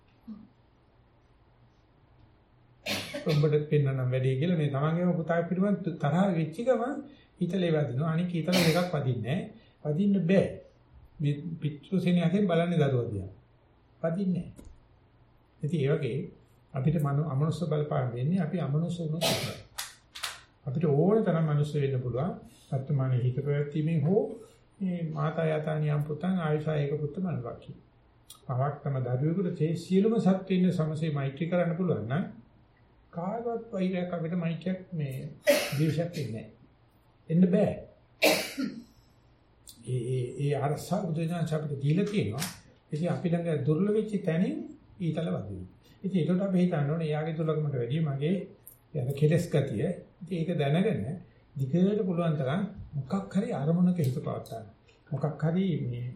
[SPEAKER 1] උඹට පෙන්නනම් වැඩි කියලා මේ තමන්ගේම පුතා පිළිබඳ තරහ වෙච්ච ගමන් හිතලේ වදිනවා. අනික හිතල දෙකක් වදින්නේ නැහැ. වදින්න බෑ. මේ පිටුසෙනිය අතෙන් බලන්නේ දරුවා දිහා. වදින්නේ නැහැ. ඉතින් ඒ වගේ අපිට මන අමනුෂ්‍ය බලපාන වෙන්නේ අපි අමනුෂ්‍ය වුණොත් අපිට ඕන තරම් මනුෂ්‍ය වෙන්න පුළුවන්. වර්තමානයේ හිත පැවැත්ීමෙන් හෝ මේ මාතා යතා නියම් පුතන් ආයුෂා ඒක පුත්ත මනවාකි. පවක් තම දරුවෙකුට තේ සියලුම සත්ත්වින්න සමසේ මෛත්‍රී කරන්න පුළුවන් නම් කායවත් වෛරයක් අපිට මෛත්‍රියක් මේ දීශයක් ඉන්නේ එන්න බෑ. ඒ ඒ ඒ අරසා බුදුජානක අපිට දීලා තියෙනවා. ඉතින් අපි ළඟ දුර්ලභ වෙච්ච තැනින් ඊතල වදිනවා. ඉතින් ඒකට අපි හිතන්න ඕනේ එයාගේ දුර්ලභමට වැඩිය මගේ යන කෙලස් ගතිය. ඉතින් ඒක දැනගෙන දිගට පුළුවන් තරම් මොකක් හරි අරමුණක හිත පවත්වා මොකක් හරි මේ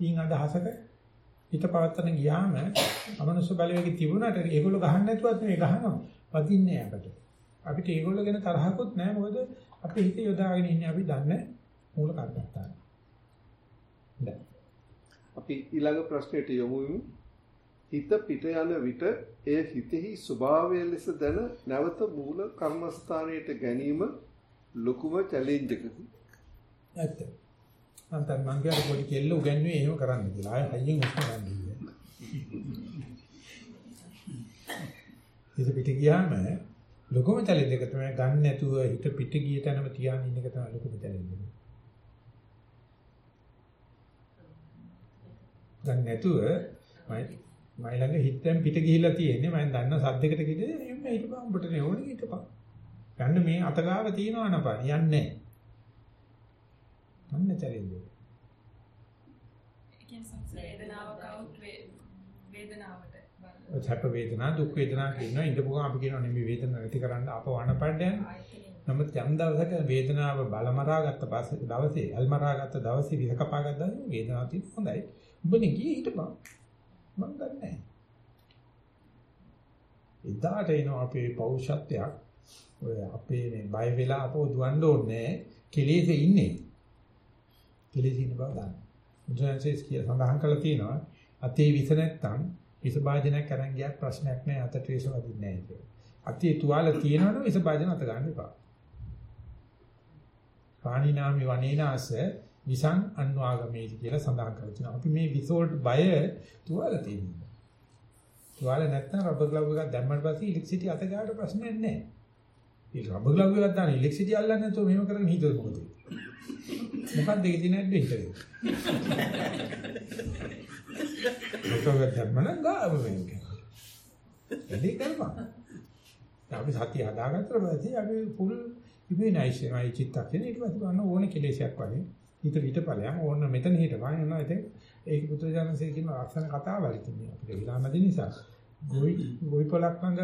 [SPEAKER 1] ඊන් අදහසක හිත පවත්තන ගියාම අමනුෂ්‍ය බලවේගය තිබුණාට ඒගොල්ලෝ ගහන්න නැතුවත් නෙවෙයි ගහනවා. වදින්නේ අපිට. අපිට ඒගොල්ලෝ ගැන තරහකුත් නැහැ මොකද අපි හිත යොදාගෙන ඉන්නේ අපි දන්නේ මූල කර්මස්ථාන.
[SPEAKER 2] දැන් අපි ඊළඟ ප්‍රශ්නෙට යමු හිත පිට යන විට එය හිතෙහි ස්වභාවය ලෙස දැන නැවත මූල කර්මස්ථානයට ගැනීම ලොකුම චැලෙන්ජ් එකක්.
[SPEAKER 1] ඇත්ත. අන්තර මං කියන පොඩි කෙල්ල උගන්වන්නේ එහෙම කරන්න කියලා. ආය හයියෙන් උස්ම ගන්න. හිත පිට ගියාම ලොකුම චැලෙන්ජ් එක තමයි ගන්න නැතුව හිත පිට ගිය තැනම තියාගෙන ඉන්න එක තමයි ලොකුම චැලෙන්ජ් එක. දැන් නැතුව මම ළඟ හිතෙන් පිට ගිහිල්ලා තියෙන්නේ මම දන්න සද්දයකට කිව්වේ එන්න හිටපන් උඹට නේ ඕනේ හිටපන්. යන්න මේ අතගාව තියනවා නපන් යන්නේ නැහැ. අන්න චැලෙන්ජ් එක.
[SPEAKER 3] වේදනාවක් આવුත් වේදනාවට
[SPEAKER 1] සැප වේදනා දුක් වේදනා කියනවා ඉඳපු ගමන් අපි කියනවා නෙමෙයි වේදනාව නැති කරන්න අප වණපඩයන් නමුත් යම් දවසක වේදනාව බලමරා ගත්ත පස්සේ දවසේ අල්මරා ගත්ත දවසේ විස කපා ගත්තා වේදනාව තියෙන හොඳයි උඹනේ ගියේ හිටපන් මම දන්නේ එදාට එනවා අපේ පෞෂත්වයක් ඔය අපේ මේ බය වෙලා අපෝ දුවන්න ඕනේ කෙලෙසේ ඉන්නේ කෙලෙසේ ඉන්න බව දන්න. මුද්‍රාංශයේ කිය සඳහන් කරලා තියෙනවා අතේ විස නැත්තම් විස භාජනයක් අරන් ගියක් ප්‍රශ්නයක් නැහැ අතට විස වදින්නේ නැහැ කියලා. අතේ තුවාල තියෙනවනම් විස භාජන අත ගන්න එපා. පාණිනාමි වනේනාස විසං අන්වාගමේති කියලා සඳහන් කරලා තියෙනවා. අපි මේ විස වලට බය තුවාල තියෙනවා. තුවාල නැත්තම් රබර් ග්ලව් එකක් දැම්මට පස්සේ ඉලෙක්ට්‍රිසිටි අත ගාවට ප්‍රශ්නයක් නැහැ. ඒ රබර් ග්ලව් එකක් දාන ඉලෙක්ට්‍රිසිටි අල්ලන්නේ නැතුව මෙහෙම කරගෙන හිතුවොත් මොකද වෙන්නේ? මොකක්ද ඒකේ තියෙන ඇඩ්වෙන්චර් එක? මොකක්ද ධර්මන ගාව වෙන්නේ. වැඩි කරපන්. අපි සතිය හදාගත්තට පස්සේ අපි ෆුල් ඉබේ නයිස් වෙනවා ඒ චිත්තක්ෂණය ඊට පස්සේ ගන්න ඕනේ කෙලෙසයක් වගේ. හිත හිටපලයන් ඕන මෙතන හිටපන් එනවා ඉතින් ඒක පුත්‍රජානසේ කියන ලක්ෂණ කතාවල් ඉතින් අපිට විලා නැති නිසා ගොයි ගොයිපලක් ළඟ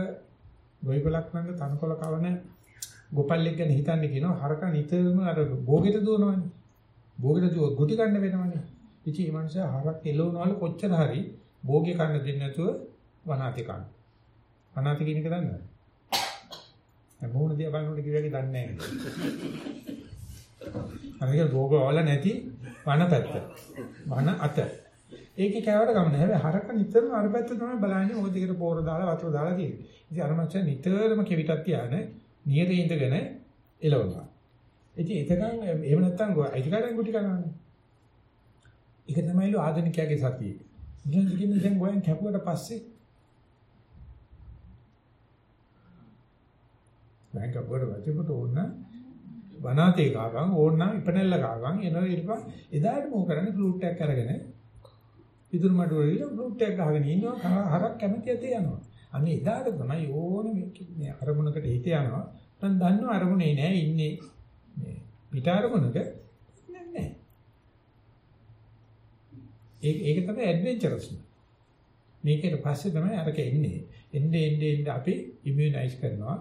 [SPEAKER 1] ගොයිපලක් ළඟ තනකොළ කවන ගොපල්ලෙක් ගැන හිතන්නේ කියනවා හරක නිතරම අර භෝගෙට දුවනවනේ. භෝගෙට දුව ගුටි ගන්න වෙනවනේ. ඉතින් මේ මනුස්සයා හරක් එළවනවලු කොච්චර හරි භෝගේ කන්න දෙන්නේ නැතුව වනාති කන්න. වනාති කියන එක දන්නවද? මොන දිහා බලනකොට කිව්වගේ දන්නේ නැහැ. අනික භෝග වල නැති වනපැත්ත. වන අත. ඒකේ කෑවට ගමන. හැබැයි හරක නිතරම අර පැත්ත තමයි බලන්නේ මොකද ඒකට පෝර දාලා වතුර දාලා තියෙන්නේ. ඉතින් අර මං නිතරම කෙවිතක් තියාන නියතේ ඉඳගෙන එලවනවා. ඉතින් එතකන් එහෙම නැත්තම් අයිතිකාරයන් ගුටි කරනවානේ. ඒක තමයිලු ආධුනිකයාගේ සතිය. ඉතින් ඉතින් දැන් ගෝයන් කැපුවට පස්සේ දැන් කපුවට වචපට ඕන වනාතේ කාගම් ඕනනම් ඉපනෙල්ල කාගම් එනවා ඊටපන් එදාට මොකද කරන්නේ ෆ්ලූට් එකක් අරගෙන ඉදුරු මඩුවල ඉල ෆ්ලූට් එකක් ගහගෙන ඉන්නවා හරක් කැමති ඇතේ යනවා. අන්න එදාට තමයි ඕන මේ අරමුණකට හිත යනවා. මම දන්නවා අරමුණේ නෑ ඉන්නේ මේ පිට අරමුණක නෑ. ඒක ඒක තමයි ඇඩ්වෙන්චරස්. මේකේ පස්සේ තමයි අරක එන්නේ. එන්නේ එන්නේ එන්නේ අපි ඉමුනයිස් කරනවා.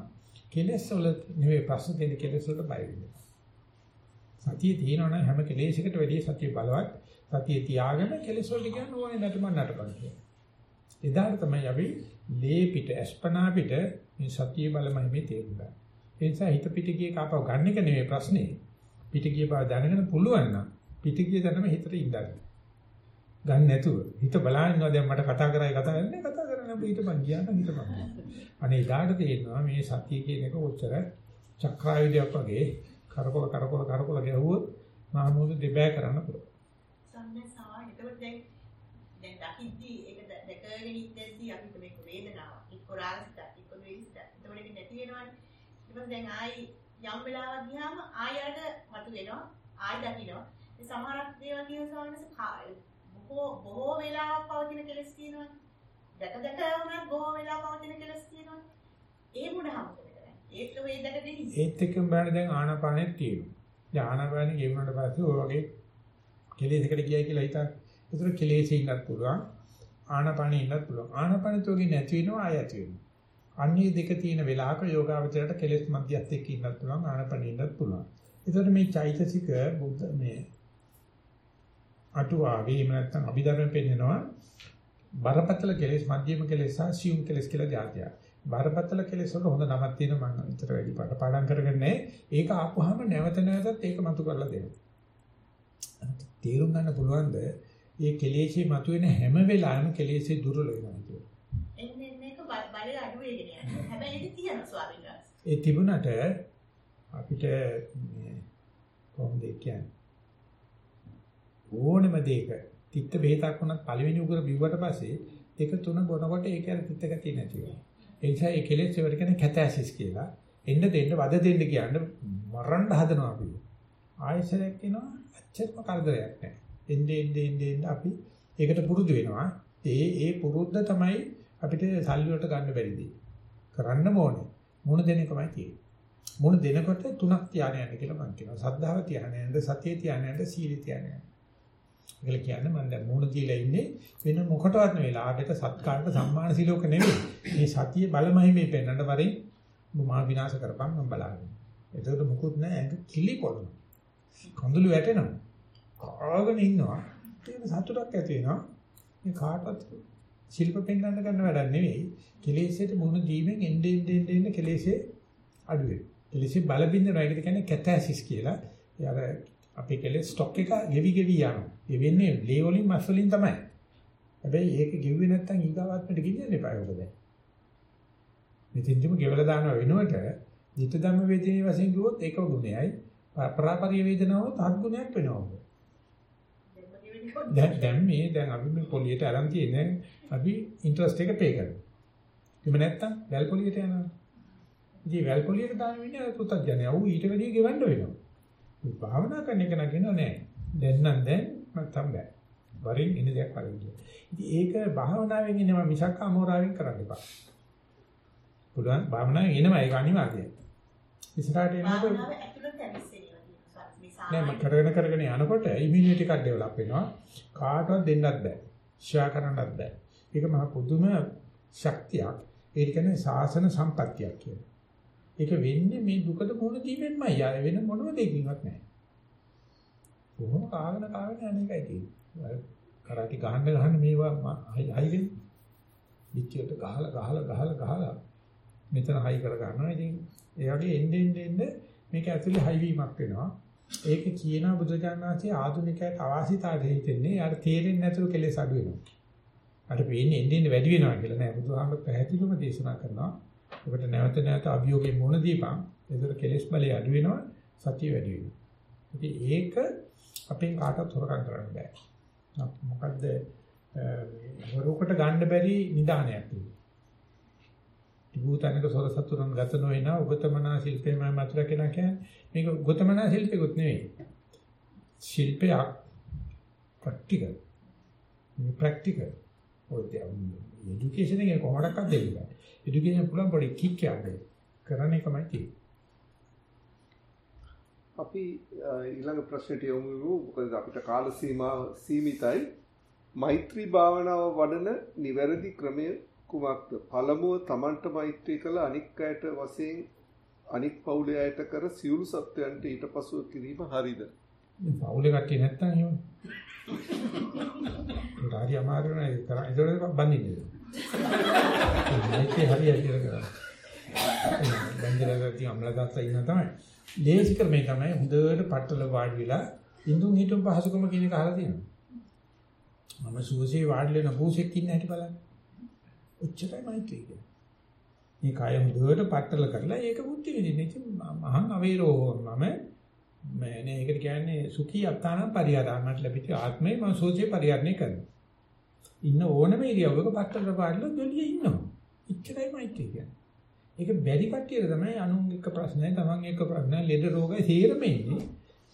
[SPEAKER 1] කෙලස් වල නෙවෙයි ප්‍රශ්න තියෙන කෙලස් වලට බය වෙනවා. සතිය තියෙනවනම් හැම කෙලෙසයකට වැඩිය සතිය බලවත්. සතිය තියාගෙන කෙලස් වලට කියන්නේ ඕනේ නැටම නටපන් කියන. එදාට තමයි අපි ලේ පිට අස්පනා පිට මේ සතිය බලමයි මේ තේරුම් ගන්න. ඒ නිසා හිත පිට ගියේ කාපව ගන්න එක නෙවෙයි ප්‍රශ්නේ. පිට ගිය බව දැනගෙන පුළුවන් නම් පිට ගිය දැනම හිතට ඉඳගන්න. ගන්න නැතුව හිත බලනවා දැන් මට කතා කරයි කතා කරන්නේ කතා කරන්න අපිට හිතපන් ගියාට හිතපන්. අනේ ඉදාට තේරෙනවා මේ සතිය කියන එක ඔච්චර චක්‍රායුධයක් වගේ කරකොල කරකොල කරකොල ගැහුවොත් මහමෝද දෙබෑ කරන්න පුළුවන්.
[SPEAKER 4] සම්මසා එතකොට දැන් දැන් දකිද්දී ඒක දැකගෙන ඉඳද්දී අපිට මේක වේදනාවක් එක්ක රාගසිත එක්ක ද්වේෂිත එතකොට ඒක නැති වෙනවනේ. ඊට දැන් ආයි යම් වෙලාවක් ගියාම ආයයට මතු වෙනවා ආයි දකින්නවා. ඒ සමහරක් දේවල් කියන සමහරස බොහෝ බොහෝ වෙලාවක් පවතින කෙලස් තියෙනවා. දැක දැක වුණත් බොහෝ වෙලාවක් පවතින කෙලස් තියෙනවා. ඒ වුණාම මොකද කරන්නේ? ඒත් ඔය දැක දෙන්නේ.
[SPEAKER 1] ඒත් එක්කම බලන්න දැන් ආනාපානෙත් තියෙනවා. දැන් ආනාපානෙ ගෙවුනට පස්සේ ඔය වගේ කෙලෙසකට ගියයි කියලා හිතා. ඒතර කෙලෙසේ ඉන්නත් පුළුවන්. ආනාපානෙ ඉන්නත් පුළුවන්. ආනාපානෙත් ඔගේ නැති වෙනවා ආය ඇති වෙනවා. අන්නේ දෙක තියෙන වෙලාවක යෝගාවචරයට කෙලෙස් මධ්‍යස්ථ එක්ක ඉන්නත් පුළුවන්. ආනාපානෙ ඉන්නත් පුළුවන්. ඒතර මේ චෛතසික බුද්ධ මේ අටුවාවේ එහෙම නැත්නම් අභිධර්ම පෙන්නනවා බරපතල කෙලෙස් මධ්‍යම කෙලෙස් සහ සියුම් කෙලෙස් කියලා જાතියක්. බරපතල කෙලෙස් වල හොඳ නමක් තියෙනවා මම විතර වැඩි පාඩ පාඩම් කරගන්නේ. ඒක ආපුවාම නැවත නැවතත් ඒක මතු කරලා දෙනවා. තේරුම් ගන්න පුළුවන්ද මේ කෙලෙස්ේ මතුවෙන හැම වෙලාවෙම කෙලෙස්ේ දුර්වල වෙනවා කියන්නේ.
[SPEAKER 4] එන්නේ මේක බලය අඩු වෙගෙන යනවා. හැබැයි ඒක තියෙනවා ස්වාමීන් වහන්සේ.
[SPEAKER 1] ඒ තිබුණට අපිට කොහොමද කියන්නේ ඕනෙම දෙයක තිත්ත බෙහෙතක් වුණත් පළවෙනි උගර බිව්වට පස්සේ දෙක තුන බොනකොට ඒක අර තිත්ත ගතිය නැති වෙනවා. ඒ නිසා ඒ කෙලෙස් වලට කියන්නේ කැතැසිස් කියලා. එන්න දෙන්න වද දෙන්න කියන්නේ මරන්න හදනවා අපි. ආයෙසරයක් එනවා අච්චරම කරදරයක් නැහැ. එන්නේ එන්නේ එන්නේ අපි ඒකට පුරුදු වෙනවා. ඒ ඒ පුරුද්ද තමයි අපිට සල්ලි වලට ගන්න බැරිදී. කරන්න ඕනේ. මොන දෙන එකමයි තියෙන්නේ. මොන දෙනකොට තුනක් තියාගෙන යන්න කියලා මම කියනවා. සද්ධාව තියාගෙන යන්න, සතිය තියාගෙන යන්න, සීලය තියාගෙන යන්න. ඒකල කියන්නේ මම දැන් මූණ දීලා ඉන්නේ වෙන මොකටවත් නෙවෙයි. ලාභයට සත්කාරට සම්මාන සිලෝක නෙවෙයි. මේ සතිය බලමහිමේ පෙන්නන්න වරින් මා විනාශ කරපම් මම බලන්නේ. එතකොට මොකුත් නැහැ. ඇඟ කිලි පොළන. කඳුළු වැටෙනවා. කාගෙන ඉන්නවා. ඒක සතුටක් ඇති වෙනවා. මේ කාටවත් ශිල්ප පෙන්වන්න ගන්න වැඩක් නෙවෙයි. කෙලෙසේට මුහුණ දීමෙන් එන්නේ එන්නේ එන්නේ කෙලෙසේ අඩු වෙනවා. කෙලෙසේ බල බින්දනවා. ඒකට කියන්නේ කැතැසිස් කියලා. ඒ අර අපේ කෙලෙස් ස්ටොක් එක ගෙවි ගෙවි යනවා. ඒ වෙන්නේ ලේ වලින් මස් වලින් තමයි. හැබැයි ඒක ගෙව්වේ නැත්තම් ඊගාවාත්මට ගෙනියන්න එපා ඒක දැන්. මෙතෙන්දිම ගෙවලා දානවා වෙනුවට ධිට ධම්ම වේදිනේ වශයෙන් ගියොත් ඒක ගුණයයි. පරාපරිය වේදනාව තත් ගුණයක් වෙනවා. දැන් දැන් මේ දැන් අපි මේ පොලියට අරන් තියෙන අපි ඉන්ට්‍රස්ට් එක පේ කරනවා. එහෙම නැත්තම් වැල් පොලියට යනවා. ඉතින් වැල් පොලියට දාන වෙන්නේ පුතත්ජනය. ඌ ඊට වැඩිය ගෙවන්න වෙනවා. මේ භාවනා කරන එක නගිනව නෑ. දැන් නම් දැන් නැත්තම් බෑ. වරින් ඉන්න දෙයක් වරින් කියන. ඉතින් ඒක භාවනාවෙන් එනවා මිසක් අමෝරාවෙන් කරන්න එපා. පුළුවන් භාවනාවෙන් එනවා ඒක අනිවාර්යයි. ඉස්සරහට එනකොට
[SPEAKER 4] භාවනාව ඇතුළත ඇවිස්සෙනවා
[SPEAKER 1] නෑ මම කරගෙන කරගෙන යනකොට ඉමුනිටි එකක් ඩෙවලොප් වෙනවා. කාටවත් දෙන්නත් බෑ. ෂෙයා කරන්නත් බෑ. ඒක මහ පුදුම ශක්තියක්. ඒක කියන්නේ සාසන සම්පත්තියක් කියලා. ඒක වෙන්නේ මේ දුකට මුහුණ දීමෙන්මයි. ආය වෙන මොනම දෙයකින්වත් නැහැ. කොහොම කාගෙන කාගෙන අනේකයි තියෙන්නේ. කරාටි ගහන්න ගහන්න මේවා හයි වෙන්නේ. පිටියට ගහලා ගහලා ගහලා ගහලා මෙතන හයි කර ගන්නවා. ඉතින් ඒ වගේ එන්නේ එන්නේ මේක ඇතුලේ හයි වීමක් වෙනවා. ඒක කියනවා බුදුජානනාංශයේ ආධුනිකයට අවාසිතාවට හිතෙන්නේ යාට තේරෙන්නේ නැතුව කෙලෙස් අඩු වෙනවා. අර වෙන්නේ එන්නේ එන්නේ වැඩි වෙනවා කියලා නෑ. බුදුහාමර පැහැදිලිවම දේශනා කරනවා. ඔබට නැවත නැවත අභියෝගේ මොන දීපන්. ඒතර කෙලෙස් බලය අඩු වෙනවා, සතිය වැඩි වෙනවා. ඉතින් ඒක අපෙන් කාටවත් හොරකම් කරන්න බෑ. මොකද්ද හොරකට ගන්න බැරි නිදානයක් තියෙනවා. භූතනක සොර සතුරන් ගත නොවන උගතමනා ශිල්පේ මම මතර කෙනා කියන්නේ මේක උගතමනා ශිල්පෙකුත් නෙවෙයි. ශිල්පයක් ප්‍රැක්ටිකල්. මේ ප්‍රැක්ටිකල්. ඔය එඩියුකේෂන් එකේ කොහොමඩක්වත් දෙන්නේ එඩියුකේෂන් පුළුවන් පොඩි කික් එකක් දෙන්න. කරන්න එකමයි තියෙන්නේ.
[SPEAKER 2] අපි ඊළඟ ප්‍රශ්නට යමු මොකද අපිට කාල සීමාව සීමිතයි. මෛත්‍රී භාවනාව වඩන නිවැරදි ක්‍රමය කුමක්ද? පළමුව Tamanට මෛත්‍රී කළ අනික් අයට වශයෙන් අනික් පවුලේ අයට කර සියලු සත්වයන්ට ඊට පසුව කිරීම ඉතින්
[SPEAKER 1] පවුලේ කට්ටිය නැත්තම් එහෙම. හරි අමාරු නේ කරා. ඒතකොට බඳින්නේ. ඒකේ හරියට කරා. බඳිනලා තියෙන අම්ලදත්ත ඉන්න තමයි. දේශ ක්‍රමේ තමයි හොඳට පట్టල වාඩි වෙලා ඉඳුන් හිටුන් පහසුකම කියන එක අහලා තියෙනවා. මම සුවසේ වාඩි වෙන පූසෙක් ඉන්න හැටි බලන්න. ඔච්චරයි මෛත්‍රී කියන්නේ. මේ කය හොඳට පట్టල කරලා ඒක බුද්ධ විදින්නේ. ඉතින් මහන් අවේරෝ මම මම ඒකට කියන්නේ සුඛී අත්තාන පරිහරණයට ලැබිච්ච ආත්මේ මම සෝචේ පරිහරණය කරනවා. ඉන්න ඕනම ඉරියව්වක පත්තර පාඩල දෙලිය ඉන්නවා. එච්චරයි මෛත්‍රිය කියන්නේ. ඒක බැරි කට්ටියට තමයි අනුන් එක්ක ප්‍රශ්නයි තමන් එක්ක ප්‍රශ්නයි ලෙඩ රෝගය තීරම ඉන්නේ.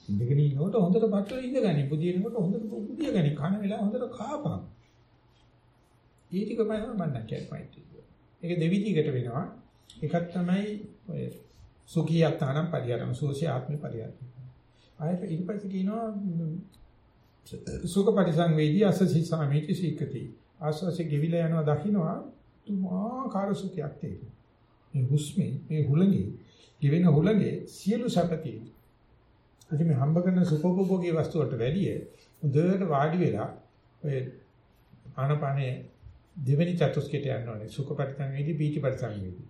[SPEAKER 1] ඉඳගෙන ඉන්නකොට හොඳට පත්තර ඉඳගනි. පුදිනකොට හොඳට පුදිය ගනි. කන වෙලා හොඳට කාපන්. ඊටිකමයි මම කියන්නේ මෛත්‍රිය. ඒක දෙවිදිහකට වෙනවා. එකක් තමයි ඔය සුඛී අත්තාන පරිහරණ සෝචේ ආත්මේ පරිහරණ. ආයෙත් ඊට පස්සේ කියනවා සුඛ පරිසංවේදී අසසි සාමීති සීකති. ආස්වාසේ ගෙවිලා යනවා දකින්නවා තුමාකාර සුඛයක් තියෙනවා. මේ හුස්මේ මේ හුලඟේ ගෙවෙන හුලඟේ සියලු සැපති. ඉතින් මේ හම්බ කරන සුඛෝපභෝගී වස්තු වලට වැඩිය හොඳට වාඩි වෙලා ඔය ආනපනේ දෙවෙනි චතුස්කයට යන්න ඕනේ. සුඛ පරිසංවේදී පීති පරිසංවේදී.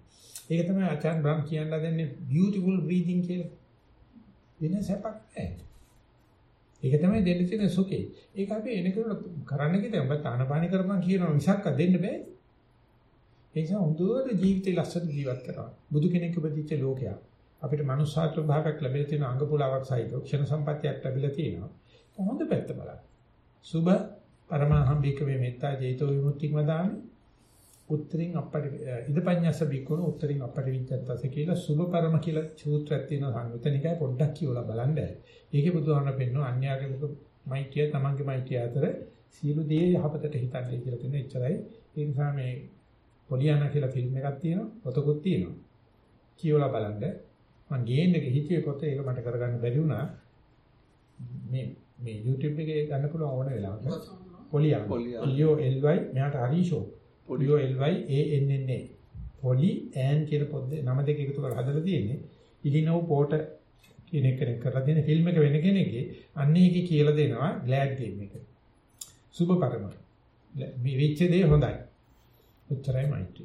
[SPEAKER 1] ඒක තමයි ආචාර්ය බ්‍රහ්ම කියන්න දෙන්නේ beautiful breathing කියලා. වෙන සැපක් නැහැ. ඒක තමයි දෙන්න තියෙන සුඛේ. ඒක අපි එනකොට කරන්න කිව්වම ඔබ තානපානි කරපන් කියනවා මිසක් දෙන්න බෑ. ඒ නිසා හොඳට ජීවිතේ ලස්සන ජීවත් කරනවා. බුදු කෙනෙක් උපදිච්ච ලෝකයක්. අපිට මනුස්සාත්ව භාවයක් ලැබිලා තියෙන අංග පුලාවක් සහිත ක්ෂණ සම්පත්තියක් ලැබිලා තියෙනවා. හොඳ පැත්ත බලන්න. සුබ පරමහම්බික වේ මෙත්තා ජේතෝ විමුක්තික් මදාමි. උත්තරින් අපට ඉදපඤ්ඤස්ස බිකුණ උත්තරින් අපට විච්ඡත්තස කියලා සුබ පරම කියලා සූත්‍රයක් තියෙනවා සංයුතනිකයි පොඩ්ඩක් කියවලා බලන්න. ඒකේ බුදුහාමර පෙන්නන අන්‍යාගමික මෛත්‍රිය තමන්ගේ මෛත්‍රිය අතර සියලු දේ යහපතට හිතන්නේ කියලා කියන එච්චරයි. ඒ නිසා මේ පොලියානා කියලා ෆිල්ම් එකක් තියෙනවා, පොතකුත් තියෙනවා. කියවලා බලන්න. මම ගේන් එකේ හිතුවේ පොත ඒක මට කරගන්න බැරි වුණා. මේ මේ YouTube එකේ ගන්න පුළුවන් ඕන වෙලාවක. පොලියානා. පොලියෝ LY මෙයාට හරි ෂෝ. පොලියෝ LY ANNA. පොලි ඇන් කියන පොත් නම දෙක එකතු කරලා හදලා තියෙන්නේ. ඉලිනෝ පෝට කියන එක කරලා තියෙන ෆිල්ම් එක වෙන කෙනෙක්ගේ අන්න ඒකේ කියලා දෙනවා ග්ලෑඩ් ගේම් එක. සුබ කරම. මේ වෙච්ච දේ හොඳයි. උත්තරයි මයිටි.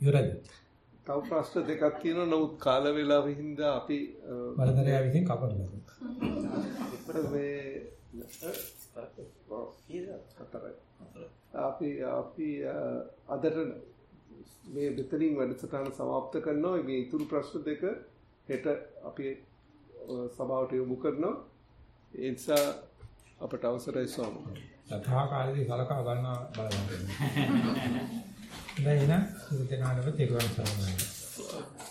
[SPEAKER 1] ඉවරද?
[SPEAKER 2] තව ප්‍රශ්න දෙකක් තියෙනවා නමුත් කාල වේලාව හින්දා අපි අ,
[SPEAKER 1] බලදරයා විසින් කපනවා.
[SPEAKER 2] මේ. අපි අපි අ, අදට මේ මෙතනින් වැඩසටහන સમાપ્ત කරනවා මේ ඉතුරු ප්‍රශ්න දෙක හෙට අපි අ, සභාවට යොමු කරනවා ඒ නිසා අපට අවසරයි ස්වාමීනි
[SPEAKER 1] සතා කාලේදී සලකා ගන්නවා බලන්න. දැන් එන සිත දෙනාටම තෙරුවන් සරණයි.